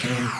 Get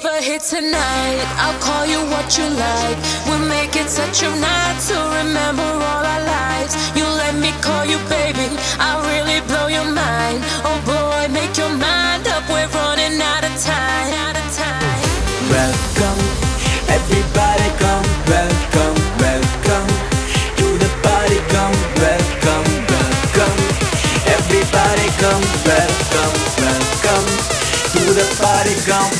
over here tonight. I'll call you what you like. We'll make it such a night to remember all our lives. You let me call you baby. I'll really blow your mind. Oh boy, make your mind up. We're running out of time. Out of time. Welcome, everybody come, welcome, welcome to the party, come, welcome, welcome. Everybody come, welcome, welcome to the party, come,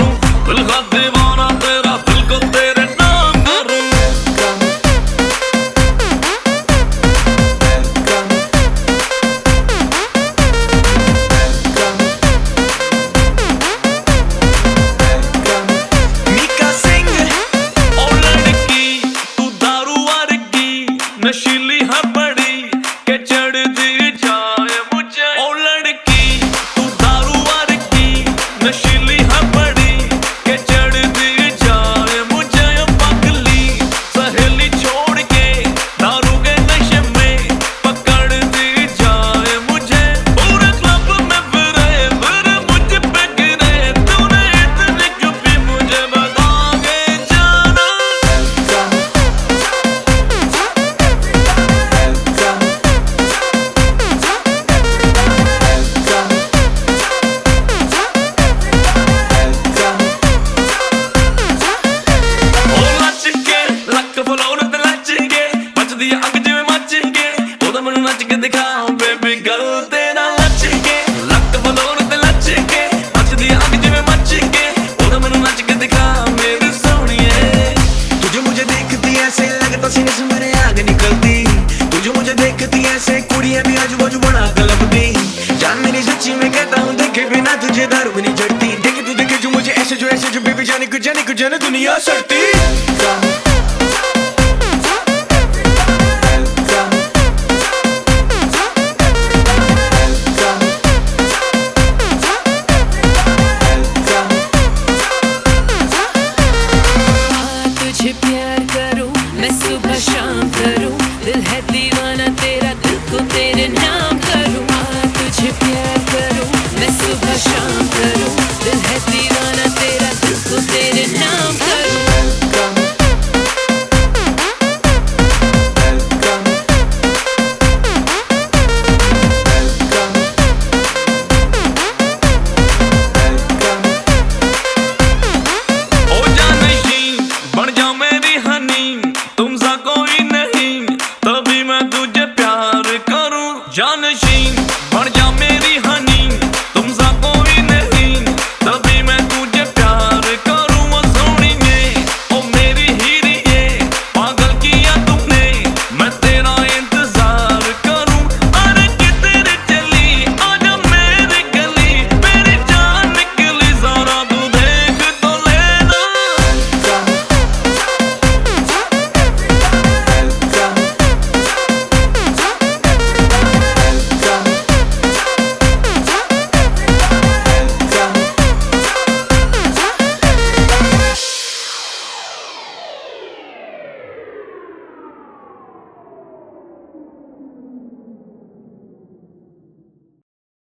ਵੀ ਗੱਲ ਤੇ ਨਾ latch ਕੇ ਲੱਕ ਬਲੋਣ ਤੇ latch ਕੇ ਮੱਚਦੀ ਅੱਗ ਜਿਵੇਂ ਮੱਚ ਕੇ ਉਹਦਾ ਮੈਨੂੰ ਨੱਚ ਕੇ ਦਿਖਾ ਮੇਰੇ ਸੋਹਣੀਏ। ਤੁਝੇ ਮੁਝੇ ਦੇਖਦੀ ਐਸੇ ਲੱਗਦਾ ਸੀ ਜਿਸ ਮੇਰੇ ਆਗ ਨਿਕਲਦੀ। ਤੁਝੇ ਮੁਝੇ ਦੇਖਦੀ ਐਸੇ ਕੁੜੀਆਂ ਵੀ ਆਜੂ ਬਾਜੂ ਬਣਾ ਗਲਬਦੀ ਜਾਨ ਮੇਰੀ ਸੱਚੀ ਮੈਂ ਕਹਤਾ ਹੂੰ, ਦੇਖੇ ਬਿਨਾ ਤੁਝੇ ਦਾਰੂ ਵੀ ਨਹੀਂ ਜੜਦੀ। ਦੇਖ ਤੂੰ, ਦੇਖੇ ਜੋ ਮੁਝੇ ਐਸੇ ਜੋ ਐਸੇ ਜੋ ਬੀਬੀ ਜਾਨੀ ਕੁ ਜਾਨੀ ਕੁ ਜਾਨੀ ਦੁਨੀਆ ਸੜਤੀ